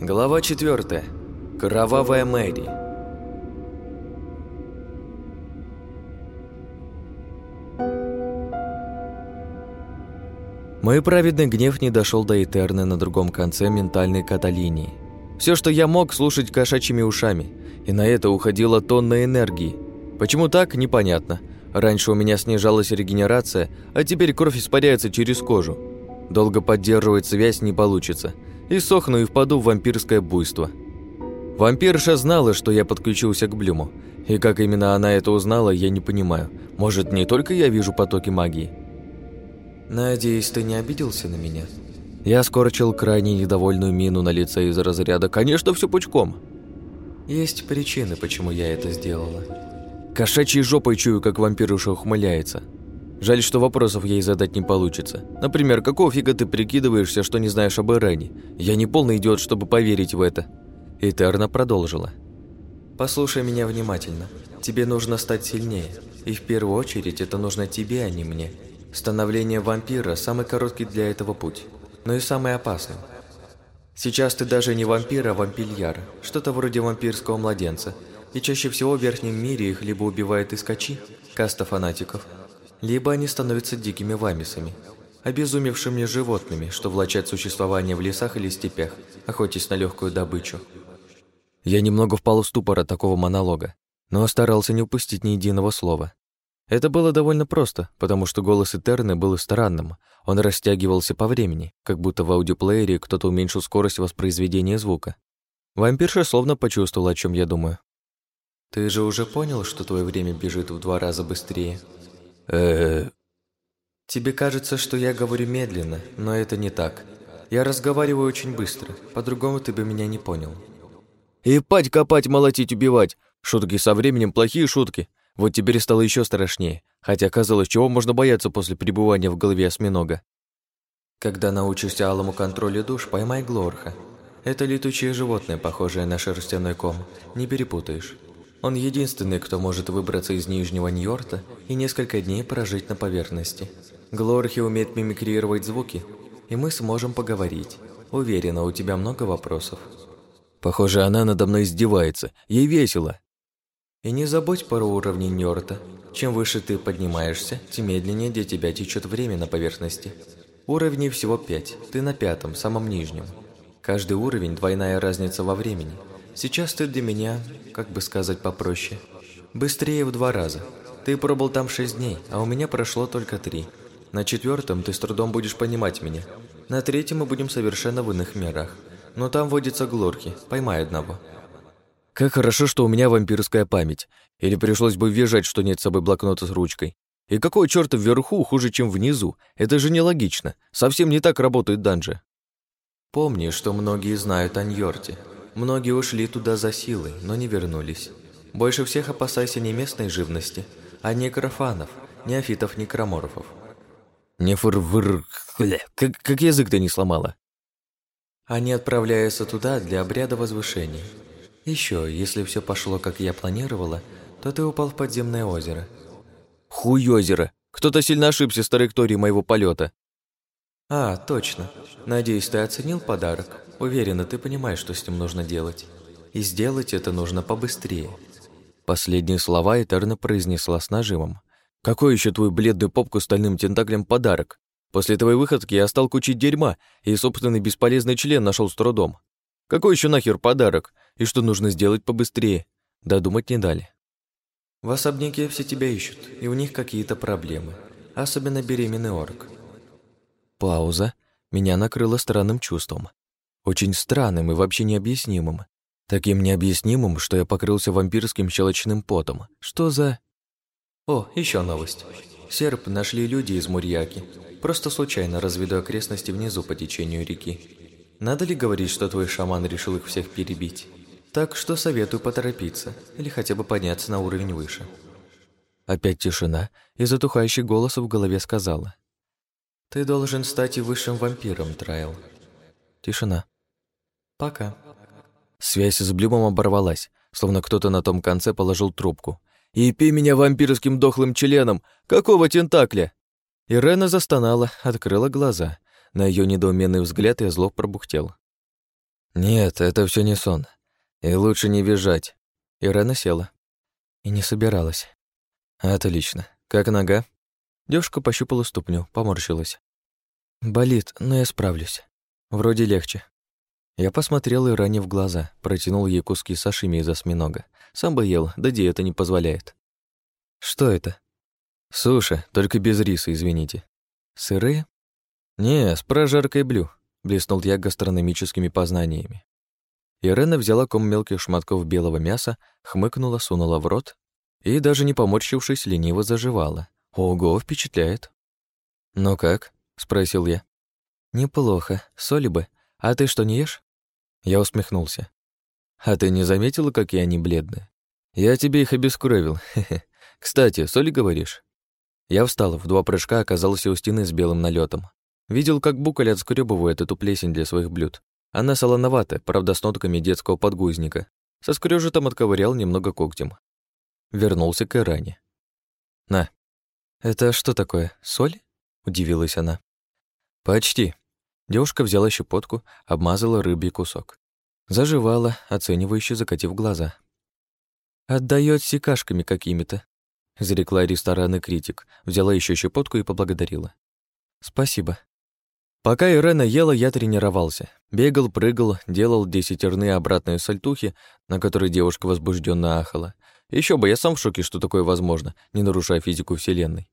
Глава 4. Кровавая Мэри. Мой праведный гнев не дошел до Этерны на другом конце ментальной каталинии. Все, что я мог, слушать кошачьими ушами, и на это уходила тонна энергии. Почему так, непонятно. Раньше у меня снижалась регенерация, а теперь кровь испаряется через кожу. Долго поддерживать связь не получится. И сохну и впаду в вампирское буйство. Вампирша знала, что я подключился к Блюму. И как именно она это узнала, я не понимаю. Может, не только я вижу потоки магии? «Надеюсь, ты не обиделся на меня?» Я скорчил крайне недовольную мину на лице из разряда «Конечно, все пучком!» «Есть причины, почему я это сделала». Кошачьей жопой чую, как вампируша ухмыляется. Жаль, что вопросов ей задать не получится. Например, какого фига ты прикидываешься, что не знаешь об Ирене? Я не полный идиот, чтобы поверить в это. И Терна продолжила. «Послушай меня внимательно. Тебе нужно стать сильнее. И в первую очередь это нужно тебе, а не мне. Становление вампира – самый короткий для этого путь, но и самый опасный. Сейчас ты даже не вампир, а вампильяр, что-то вроде вампирского младенца. И чаще всего в верхнем мире их либо убивают искачи, каста фанатиков, либо они становятся дикими вамисами, обезумевшими животными, что влачат существование в лесах или степях, охотясь на легкую добычу. Я немного впал в ступор от такого монолога, но старался не упустить ни единого слова. Это было довольно просто, потому что голос Этерны был странным. Он растягивался по времени, как будто в аудиоплеере кто-то уменьшил скорость воспроизведения звука. Вампирша словно почувствовала, о чем я думаю. «Ты же уже понял, что твое время бежит в два раза быстрее?» Э Тебе кажется, что я говорю медленно, но это не так. Я разговариваю очень быстро, по-другому ты бы меня не понял. И пать копать, молотить, убивать. Шутки со временем плохие шутки. Вот теперь стало еще страшнее, хотя казалось, чего можно бояться после пребывания в голове осьминога. Когда научишься алому контролю душ, поймай Глорха. Это летучее животное, похожее на шерстяной ком. Не перепутаешь. Он единственный, кто может выбраться из Нижнего Ньорта и несколько дней прожить на поверхности. Глорхи умеет мимикрировать звуки, и мы сможем поговорить. Уверена, у тебя много вопросов. Похоже, она надо мной издевается. Ей весело. И не забудь про уровни Ньорта. Чем выше ты поднимаешься, тем медленнее для тебя течет время на поверхности. Уровней всего пять, ты на пятом, самом нижнем. Каждый уровень – двойная разница во времени. Сейчас ты для меня, как бы сказать попроще, быстрее в два раза. Ты пробыл там шесть дней, а у меня прошло только три. На четвертом ты с трудом будешь понимать меня. На третьем мы будем совершенно в иных мирах. Но там водятся глорки, поймай одного. Как хорошо, что у меня вампирская память. Или пришлось бы въезжать, что нет с собой блокнота с ручкой. И какой черт вверху хуже, чем внизу? Это же нелогично. Совсем не так работают данжи. Помни, что многие знают о Ньорте. Многие ушли туда за силой, но не вернулись. Больше всех опасайся не местной живности, а некрофанов, неофитов-некроморфов. Не фыр-выр... Как, как язык ты не сломала. Они отправляются туда для обряда возвышения. Еще, если все пошло, как я планировала, то ты упал в подземное озеро. Хуй озеро! Кто-то сильно ошибся с траекторией моего полета. А, точно. Надеюсь, ты оценил подарок. Уверена, ты понимаешь, что с ним нужно делать. И сделать это нужно побыстрее. Последние слова Этерна произнесла с нажимом. Какой еще твой бледный попку стальным тентаклем подарок? После твоей выходки я стал кучить дерьма, и собственный бесполезный член нашел с трудом. Какой еще нахер подарок? И что нужно сделать побыстрее? Додумать не дали. В особняке все тебя ищут, и у них какие-то проблемы. Особенно беременный орк. Пауза. Меня накрыло странным чувством. Очень странным и вообще необъяснимым. Таким необъяснимым, что я покрылся вампирским щелочным потом. Что за... О, еще новость. Серп нашли люди из Мурьяки. Просто случайно разведу окрестности внизу по течению реки. Надо ли говорить, что твой шаман решил их всех перебить? Так что советую поторопиться или хотя бы подняться на уровень выше. Опять тишина, и затухающий голос в голове сказала. «Ты должен стать и высшим вампиром, Трайл». Тишина. «Пока». Связь с Блюмом оборвалась, словно кто-то на том конце положил трубку. «И пей меня вампирским дохлым членом! Какого тентакля?» Ирена застонала, открыла глаза. На ее недоуменный взгляд я зло пробухтел. Нет, это все не сон. И лучше не визжать. Ирена села. И не собиралась. Отлично. Как нога? Девушка пощупала ступню, поморщилась. Болит, но я справлюсь. Вроде легче. Я посмотрел Иране в глаза, протянул ей куски сашими из осьминога. Сам бы ел, да диета не позволяет. Что это? Суши, только без риса, извините. Сырые? Не, с прожаркой блю. Блеснул я гастрономическими познаниями. Ирена взяла ком мелких шматков белого мяса, хмыкнула, сунула в рот и, даже не поморщившись, лениво заживала. Ого, впечатляет. «Ну как?» — спросил я. «Неплохо. Соли бы. А ты что, не ешь?» Я усмехнулся. «А ты не заметила, какие они бледные? Я тебе их обескровил. Кстати, соли говоришь?» Я встал, в два прыжка оказался у стены с белым налетом. Видел, как Буколь отскребывает эту плесень для своих блюд. Она солоноватая, правда, с нотками детского подгузника. Со скрежетом отковырял немного когтем. Вернулся к Иране. «На». «Это что такое, соль?» — удивилась она. «Почти», Девушка взяла щепотку, обмазала рыбий кусок. Заживала, оценивающе закатив глаза. «Отдаёт секашками какими-то», — зарекла ресторанный критик, взяла еще щепотку и поблагодарила. «Спасибо». Пока Ирена ела, я тренировался. Бегал, прыгал, делал десятерные обратные сальтухи, на которые девушка возбужденно ахала. Еще бы, я сам в шоке, что такое возможно, не нарушая физику Вселенной.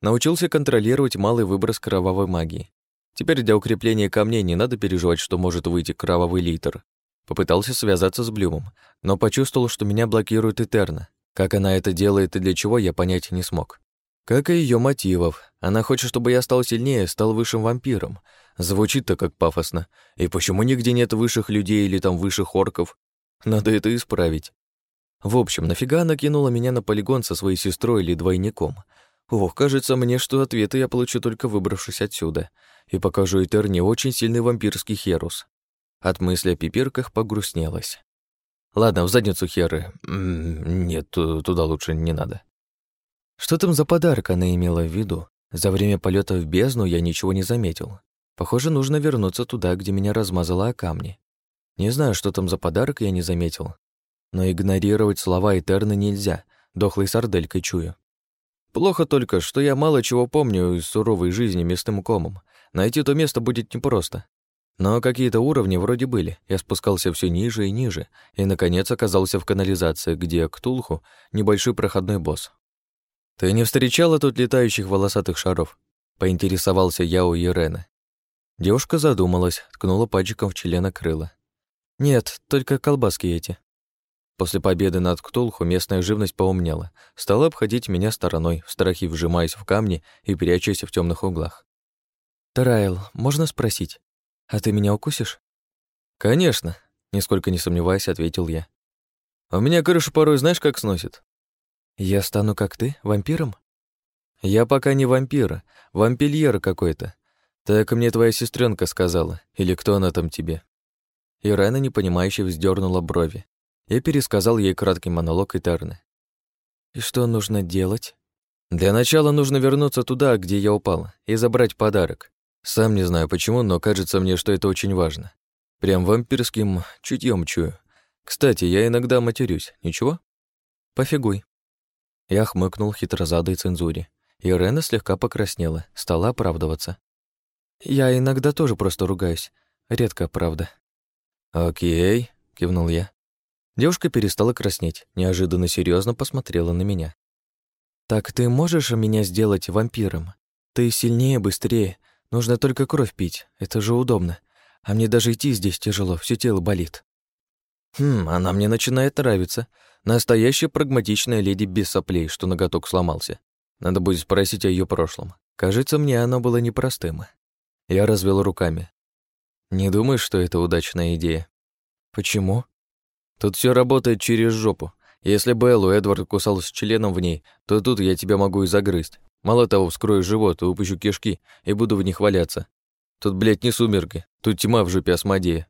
Научился контролировать малый выброс кровавой магии. Теперь для укрепления камней не надо переживать, что может выйти кровавый литр. Попытался связаться с Блюмом, но почувствовал, что меня блокирует Этерна. Как она это делает и для чего, я понять не смог. Как и ее мотивов. Она хочет, чтобы я стал сильнее, стал высшим вампиром. Звучит-то как пафосно. И почему нигде нет высших людей или там высших орков? Надо это исправить. В общем, нафига она кинула меня на полигон со своей сестрой или двойником? Ох, кажется мне, что ответы я получу только выбравшись отсюда и покажу Этерне очень сильный вампирский херус. От мысли о пипирках погрустнелось. Ладно, в задницу херы. Нет, туда лучше не надо. Что там за подарок она имела в виду? За время полета в бездну я ничего не заметил. Похоже, нужно вернуться туда, где меня размазало о камни. Не знаю, что там за подарок я не заметил. Но игнорировать слова Этерны нельзя, дохлой сарделькой чую. Плохо только, что я мало чего помню из суровой жизни местным комом. Найти то место будет непросто. Но какие-то уровни вроде были. Я спускался все ниже и ниже, и, наконец, оказался в канализации, где Ктулху — небольшой проходной босс. «Ты не встречала тут летающих волосатых шаров?» — поинтересовался я у Ирены. Девушка задумалась, ткнула пальчиком в члена крыла. «Нет, только колбаски эти». После победы над Ктулху местная живность поумнела, стала обходить меня стороной, в страхе вжимаясь в камни и прячась в темных углах. «Тарайл, можно спросить, а ты меня укусишь?» «Конечно», — нисколько не сомневаясь, ответил я. «У меня крышу порой знаешь, как сносит?» «Я стану как ты, вампиром?» «Я пока не вампира, вампильер какой-то. Так мне твоя сестренка сказала, или кто она там тебе?» Ирена непонимающе вздернула брови. Я пересказал ей краткий монолог Этерны. «И что нужно делать?» «Для начала нужно вернуться туда, где я упал, и забрать подарок. Сам не знаю почему, но кажется мне, что это очень важно. Прям вампирским чутьем чую. Кстати, я иногда матерюсь, ничего?» «Пофигуй». Я хмыкнул хитрозадой цензуре. И Рена слегка покраснела, стала оправдываться. «Я иногда тоже просто ругаюсь. Редко, правда». «Окей», — кивнул я. Девушка перестала краснеть, неожиданно серьезно посмотрела на меня. «Так ты можешь меня сделать вампиром? Ты сильнее, быстрее. Нужно только кровь пить. Это же удобно. А мне даже идти здесь тяжело, все тело болит». «Хм, она мне начинает нравиться. Настоящая прагматичная леди без соплей, что ноготок сломался. Надо будет спросить о ее прошлом. Кажется, мне оно было непростым». Я развел руками. «Не думаешь, что это удачная идея?» «Почему?» Тут все работает через жопу. Если Беллу Эдвард кусал с членом в ней, то тут я тебя могу и загрызть. Мало того, вскрою живот и упущу кишки, и буду в них валяться. Тут, блядь, не сумерки, тут тьма в жопе Асмодея».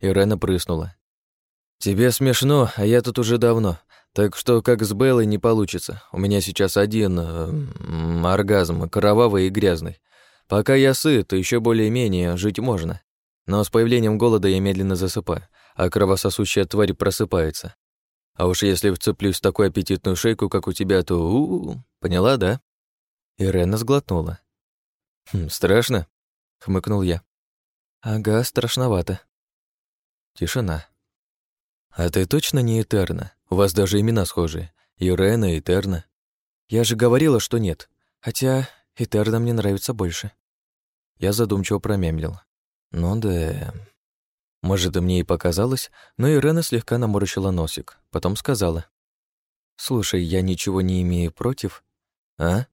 Ирена прыснула. «Тебе смешно, а я тут уже давно. Так что, как с Беллой, не получится. У меня сейчас один э, оргазм, кровавый и грязный. Пока я сыт, еще более-менее жить можно. Но с появлением голода я медленно засыпаю, а кровососущая тварь просыпается. А уж если вцеплюсь в такую аппетитную шейку, как у тебя, то у, -у, -у поняла, да? Ирена сглотнула. «Хм, «Страшно?» — хмыкнул я. «Ага, страшновато». Тишина. «А ты точно не Этерна? У вас даже имена схожие. Ирена, Этерна. Я же говорила, что нет. Хотя Этерна мне нравится больше». Я задумчиво промямлил. «Ну да...» Может, и мне и показалось, но Ирена слегка наморщила носик. Потом сказала. «Слушай, я ничего не имею против. А?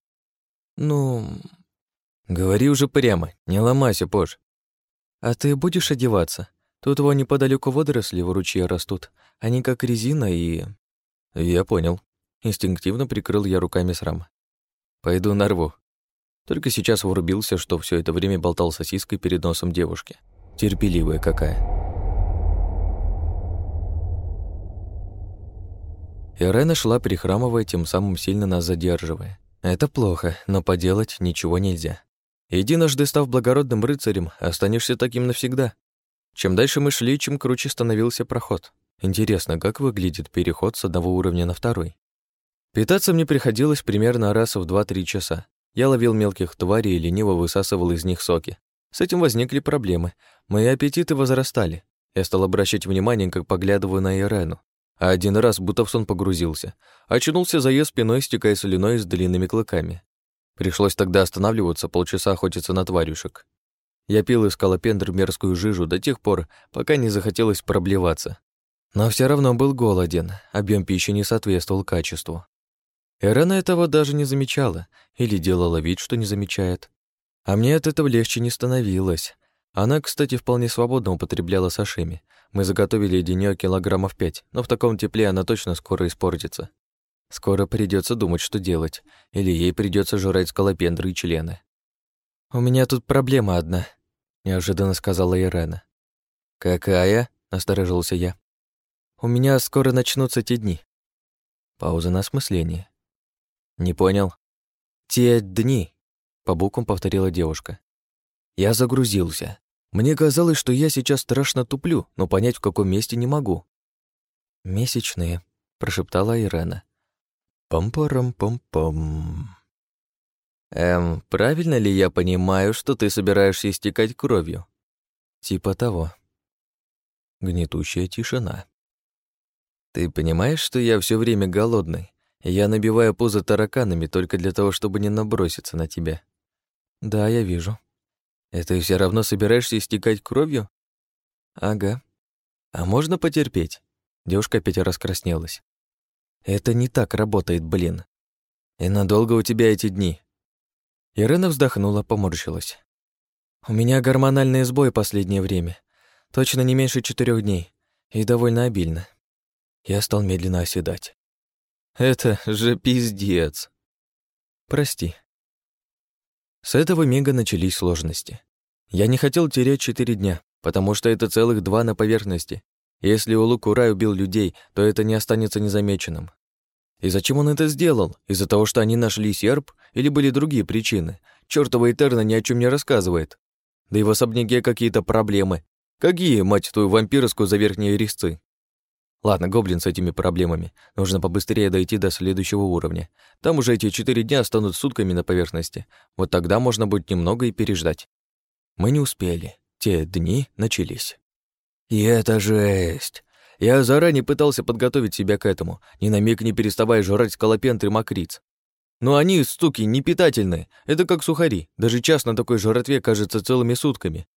Ну...» «Говори уже прямо, не ломайся, позже. «А ты будешь одеваться? Тут вон неподалеку водоросли в ручье растут. Они как резина и...» «Я понял». Инстинктивно прикрыл я руками срам. «Пойду нарву». Только сейчас врубился, что все это время болтал сосиской перед носом девушки. Терпеливая какая. Ирена шла, прихрамывая, тем самым сильно нас задерживая. Это плохо, но поделать ничего нельзя. Единожды став благородным рыцарем, останешься таким навсегда. Чем дальше мы шли, чем круче становился проход. Интересно, как выглядит переход с одного уровня на второй? Питаться мне приходилось примерно раз в 2-3 часа. Я ловил мелких тварей и лениво высасывал из них соки. С этим возникли проблемы. Мои аппетиты возрастали. Я стал обращать внимание, как поглядываю на Ирену а один раз будто в сон погрузился. Очнулся за ее спиной, стекая слюной с длинными клыками. Пришлось тогда останавливаться, полчаса охотиться на тварюшек. Я пил из скалопендр мерзкую жижу до тех пор, пока не захотелось проблеваться. Но все равно был голоден, объем пищи не соответствовал качеству. Эрена этого даже не замечала или делала вид, что не замечает. А мне от этого легче не становилось. Она, кстати, вполне свободно употребляла сашими, мы заготовили денег килограммов пять, но в таком тепле она точно скоро испортится. Скоро придется думать, что делать, или ей придется жрать скалопендры и члены. «У меня тут проблема одна», — неожиданно сказала Ирена. «Какая?» — насторожился я. «У меня скоро начнутся те дни». Пауза на осмысление. «Не понял». «Те дни», — по буквам повторила девушка. Я загрузился. Мне казалось, что я сейчас страшно туплю, но понять, в каком месте не могу. «Месячные», — прошептала Ирена. «Пам-парам-пам-пам». «Эм, правильно ли я понимаю, что ты собираешься истекать кровью?» «Типа того». Гнетущая тишина. «Ты понимаешь, что я все время голодный? Я набиваю пузо тараканами только для того, чтобы не наброситься на тебя». «Да, я вижу», ты все равно собираешься истекать кровью? Ага. А можно потерпеть? Девушка опять раскраснелась. Это не так работает, блин. И надолго у тебя эти дни? Ирена вздохнула, поморщилась. У меня гормональный сбой последнее время. Точно не меньше четырех дней. И довольно обильно. Я стал медленно оседать. Это же пиздец. Прости, с этого мига начались сложности. Я не хотел терять четыре дня, потому что это целых два на поверхности. Если Улукурай убил людей, то это не останется незамеченным. И зачем он это сделал? Из-за того, что они нашли серп? Или были другие причины? Чёртова Этерна ни о чем не рассказывает. Да и в особняке какие-то проблемы. Какие, мать твою, вампирскую за верхние резцы? Ладно, гоблин с этими проблемами. Нужно побыстрее дойти до следующего уровня. Там уже эти четыре дня станут сутками на поверхности. Вот тогда можно будет немного и переждать. Мы не успели. Те дни начались. И это жесть. Я заранее пытался подготовить себя к этому, ни на миг не переставая жрать скалопентры и мокриц. Но они, стуки, не питательные. Это как сухари. Даже час на такой жратве кажется целыми сутками.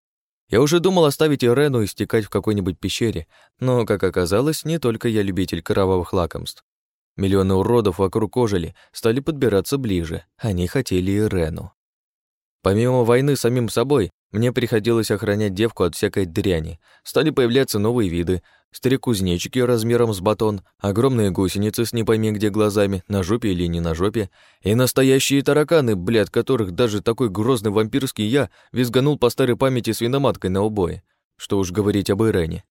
Я уже думал оставить Ирену истекать в какой-нибудь пещере, но, как оказалось, не только я любитель кровавых лакомств. Миллионы уродов вокруг ожили, стали подбираться ближе. Они хотели Ирену. Помимо войны с самим собой, мне приходилось охранять девку от всякой дряни. Стали появляться новые виды. Старикузнечики размером с батон, огромные гусеницы с не пойми где глазами, на жопе или не на жопе, и настоящие тараканы, блядь, которых даже такой грозный вампирский я визганул по старой памяти свиноматкой на убое. Что уж говорить об Ирене.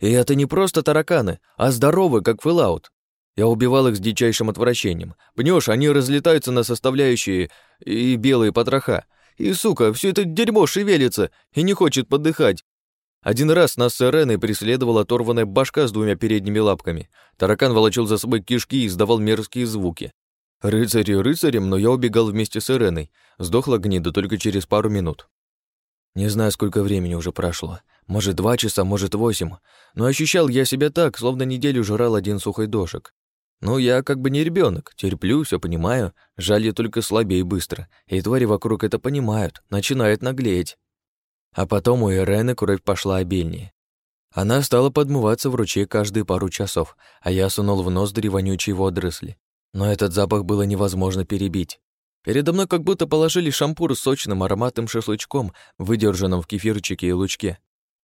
И это не просто тараканы, а здоровые, как Fallout. Я убивал их с дичайшим отвращением. Пнешь, они разлетаются на составляющие и белые потроха. И, сука, все это дерьмо шевелится и не хочет подыхать. Один раз нас с Иреной преследовала оторванная башка с двумя передними лапками. Таракан волочил за собой кишки и издавал мерзкие звуки. Рыцари рыцарем, но я убегал вместе с Иреной. Сдохла гнида только через пару минут. Не знаю, сколько времени уже прошло. Может, два часа, может, восемь. Но ощущал я себя так, словно неделю жрал один сухой дошек. Ну, я как бы не ребенок, терплю, все понимаю. Жаль, я только слабее быстро. И твари вокруг это понимают, начинают наглеть. А потом у Ирены кровь пошла обильнее. Она стала подмываться в ручей каждые пару часов, а я сунул в ноздри вонючие водоросли. Но этот запах было невозможно перебить. Передо мной как будто положили шампур с сочным ароматным шашлычком, выдержанным в кефирчике и лучке.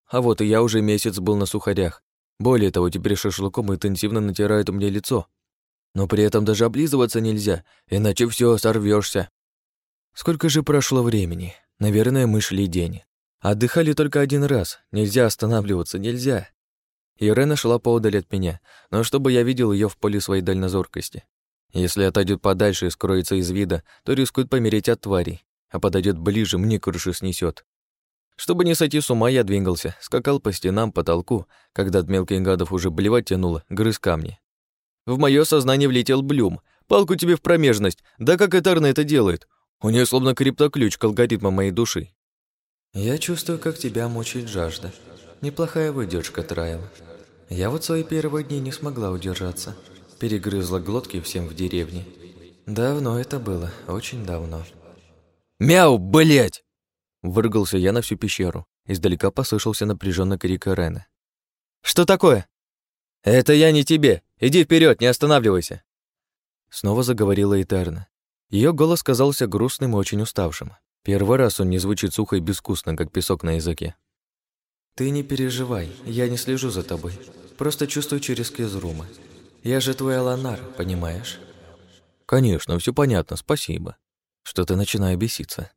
А вот и я уже месяц был на сухарях. Более того, теперь шашлыком интенсивно натирают мне лицо. Но при этом даже облизываться нельзя, иначе все сорвешься. Сколько же прошло времени? Наверное, мы шли день. Отдыхали только один раз. Нельзя останавливаться, нельзя. Ирена шла поодаль от меня, но чтобы я видел ее в поле своей дальнозоркости. Если отойдет подальше и скроется из вида, то рискует помереть от тварей, а подойдет ближе, мне крыши снесет. Чтобы не сойти с ума, я двигался, скакал по стенам, потолку, когда от мелких гадов уже блевать тянуло, грыз камни. В мое сознание влетел Блюм. Палку тебе в промежность. Да как Этерна это делает? У нее словно криптоключ к алгоритмам моей души. Я чувствую, как тебя мучает жажда. Неплохая выдержка, Трайл. Я вот свои первые дни не смогла удержаться. Перегрызла глотки всем в деревне. Давно это было, очень давно. «Мяу, блять! Выргался я на всю пещеру. Издалека послышался напряженный крик Рены. «Что такое?» «Это я не тебе! Иди вперед, не останавливайся!» Снова заговорила Этерна. Ее голос казался грустным и очень уставшим. Первый раз он не звучит сухо и безвкусно, как песок на языке. «Ты не переживай, я не слежу за тобой. Просто чувствую через кизрумы. Я же твой Аланар, понимаешь?» «Конечно, все понятно, спасибо. Что-то начинаю беситься».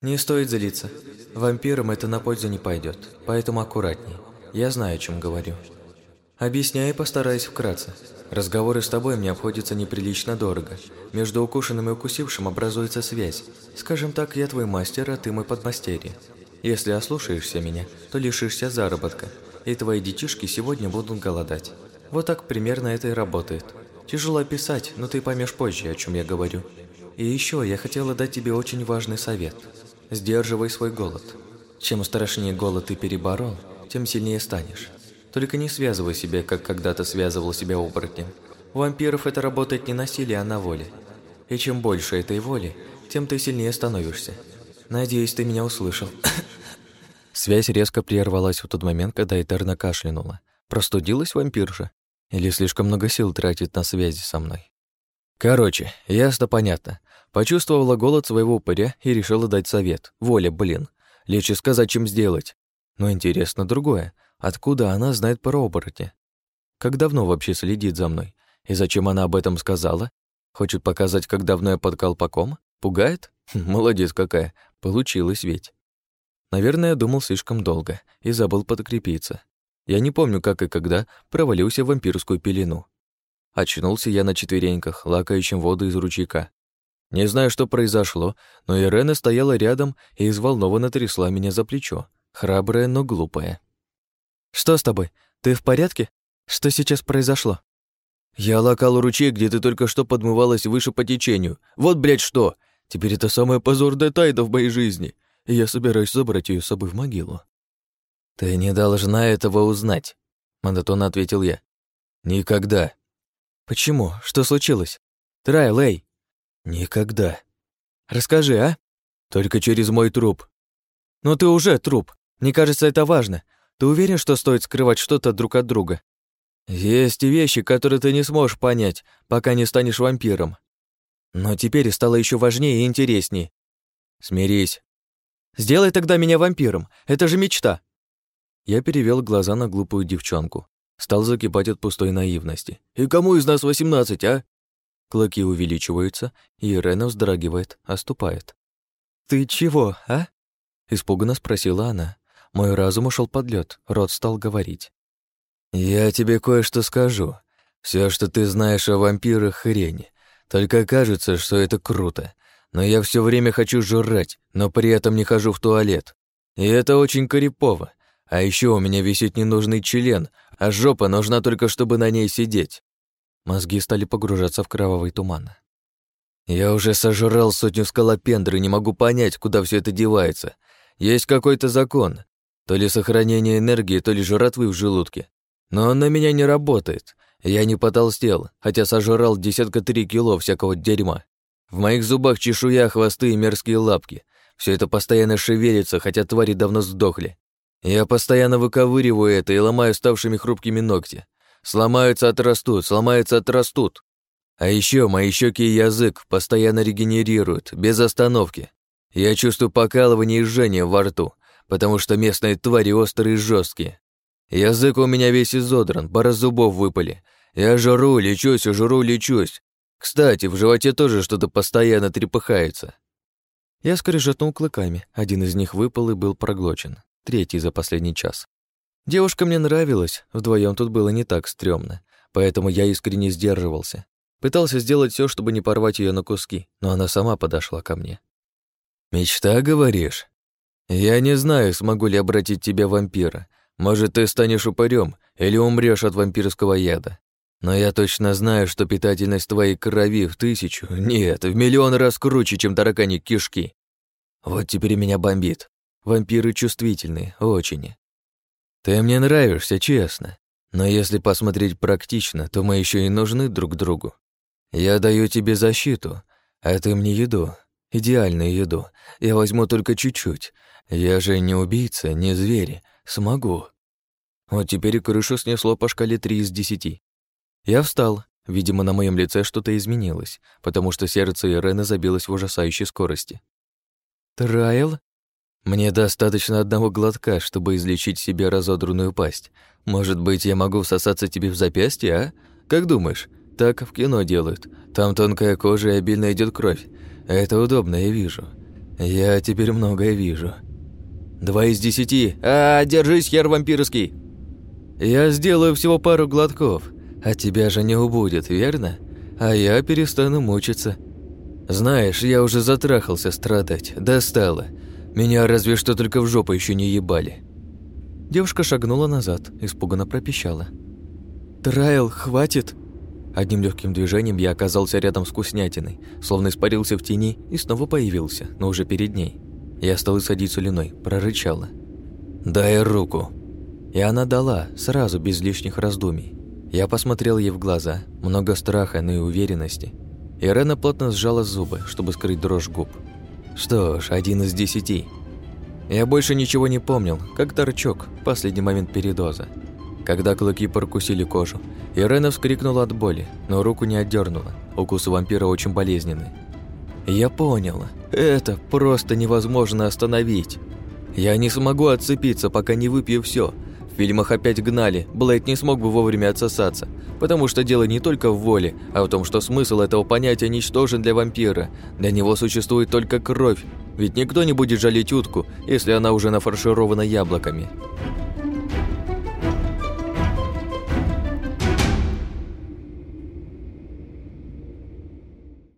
«Не стоит злиться. Вампирам это на пользу не пойдет, поэтому аккуратней. Я знаю, о чем говорю. Объясняю и постараюсь вкратце. Разговоры с тобой мне обходятся неприлично дорого. Между укушенным и укусившим образуется связь. Скажем так, я твой мастер, а ты мой подмастерье. Если ослушаешься меня, то лишишься заработка, и твои детишки сегодня будут голодать. Вот так примерно это и работает. Тяжело описать, но ты поймешь позже, о чем я говорю. И еще я хотела дать тебе очень важный совет. Сдерживай свой голод. Чем страшнее голод ты переборол, тем сильнее станешь. Только не связывай себя, как когда-то связывал себя оборотнем. У вампиров это работает не на силе, а на воле. И чем больше этой воли, тем ты сильнее становишься. Надеюсь, ты меня услышал. Связь резко прервалась в тот момент, когда Этерна кашлянула. Простудилась вампирша? Или слишком много сил тратит на связи со мной? Короче, ясно понятно. Почувствовала голод своего упыря и решила дать совет. Воля, блин. Легче сказать, чем сделать. Но интересно другое. Откуда она знает про оборотня? Как давно вообще следит за мной? И зачем она об этом сказала? Хочет показать, как давно я под колпаком? Пугает? Хм, молодец какая. Получилось ведь. Наверное, я думал слишком долго и забыл подкрепиться. Я не помню, как и когда провалился в вампирскую пелену. Очнулся я на четвереньках, лакающим воду из ручейка. Не знаю, что произошло, но Ирена стояла рядом и взволнованно трясла меня за плечо. Храбрая, но глупая. «Что с тобой? Ты в порядке? Что сейчас произошло?» «Я лакал ручей, где ты только что подмывалась выше по течению. Вот, блядь, что! Теперь это самая позорная тайна в моей жизни, и я собираюсь забрать ее с собой в могилу». «Ты не должна этого узнать», — монотонно ответил я. «Никогда». «Почему? Что случилось? Трай, Лей». «Никогда». «Расскажи, а?» «Только через мой труп». «Но ты уже труп. Мне кажется, это важно. Ты уверен, что стоит скрывать что-то друг от друга? Есть вещи, которые ты не сможешь понять, пока не станешь вампиром. Но теперь стало еще важнее и интереснее. Смирись. Сделай тогда меня вампиром. Это же мечта. Я перевел глаза на глупую девчонку. Стал закипать от пустой наивности. «И кому из нас восемнадцать, а?» Клыки увеличиваются, и Ирена вздрагивает, оступает. «Ты чего, а?» Испуганно спросила она. Мой разум ушел под лед, рот стал говорить. «Я тебе кое-что скажу. Все, что ты знаешь о вампирах, хрень. Только кажется, что это круто. Но я все время хочу жрать, но при этом не хожу в туалет. И это очень крипово. А еще у меня висит ненужный член, а жопа нужна только, чтобы на ней сидеть. Мозги стали погружаться в кровавый туман. Я уже сожрал сотню скалопендры, не могу понять, куда все это девается. Есть какой-то закон. То ли сохранение энергии, то ли жратвы в желудке. Но он на меня не работает. Я не потолстел, хотя сожрал десятка три кило всякого дерьма. В моих зубах чешуя, хвосты и мерзкие лапки. Все это постоянно шевелится, хотя твари давно сдохли. Я постоянно выковыриваю это и ломаю ставшими хрупкими ногти. Сломаются, отрастут, сломаются, отрастут. А еще мои щеки и язык постоянно регенерируют, без остановки. Я чувствую покалывание и жжение во рту, потому что местные твари острые и жесткие. Язык у меня весь изодран, пара зубов выпали. Я жру, лечусь, жру, лечусь. Кстати, в животе тоже что-то постоянно трепыхается. Я скрежетнул клыками, один из них выпал и был проглочен, третий за последний час. Девушка мне нравилась, вдвоем тут было не так стрёмно, поэтому я искренне сдерживался. Пытался сделать все, чтобы не порвать ее на куски, но она сама подошла ко мне. «Мечта, говоришь? Я не знаю, смогу ли обратить тебя в вампира. Может, ты станешь упырем или умрешь от вампирского яда. Но я точно знаю, что питательность твоей крови в тысячу, нет, в миллион раз круче, чем таракани кишки. Вот теперь меня бомбит. Вампиры чувствительные, очень. Ты мне нравишься, честно. Но если посмотреть практично, то мы еще и нужны друг другу. Я даю тебе защиту, а ты мне еду. Идеальную еду. Я возьму только чуть-чуть. Я же не убийца, не зверь. Смогу. Вот теперь крышу снесло по шкале 3 из 10. Я встал. Видимо, на моем лице что-то изменилось, потому что сердце Ирены забилось в ужасающей скорости. «Трайл?» «Мне достаточно одного глотка, чтобы излечить себе разодранную пасть. Может быть, я могу всосаться тебе в запястье, а? Как думаешь? Так в кино делают. Там тонкая кожа и обильно идет кровь. Это удобно, я вижу. Я теперь многое вижу. Два из десяти. А, держись, хер вампирский. Я сделаю всего пару глотков. А тебя же не убудет, верно? А я перестану мучиться. Знаешь, я уже затрахался страдать, достало. Меня разве что только в жопу еще не ебали. Девушка шагнула назад, испуганно пропищала. «Трайл, хватит!» Одним легким движением я оказался рядом с вкуснятиной, словно испарился в тени и снова появился, но уже перед ней. Я стал исходить солиной, прорычала. «Дай руку!» И она дала, сразу, без лишних раздумий. Я посмотрел ей в глаза, много страха, но и уверенности. Ирена плотно сжала зубы, чтобы скрыть дрожь губ. Что ж, один из десяти. Я больше ничего не помнил, как торчок, последний момент передоза. Когда клыки прокусили кожу, Ирена вскрикнула от боли, но руку не отдернула. Укусы вампира очень болезненны. Я понял, это просто невозможно остановить. Я не смогу отцепиться, пока не выпью все, в фильмах опять гнали, Блейд не смог бы вовремя отсосаться, потому что дело не только в воле, а в том, что смысл этого понятия ничтожен для вампира. Для него существует только кровь, ведь никто не будет жалеть утку, если она уже нафарширована яблоками.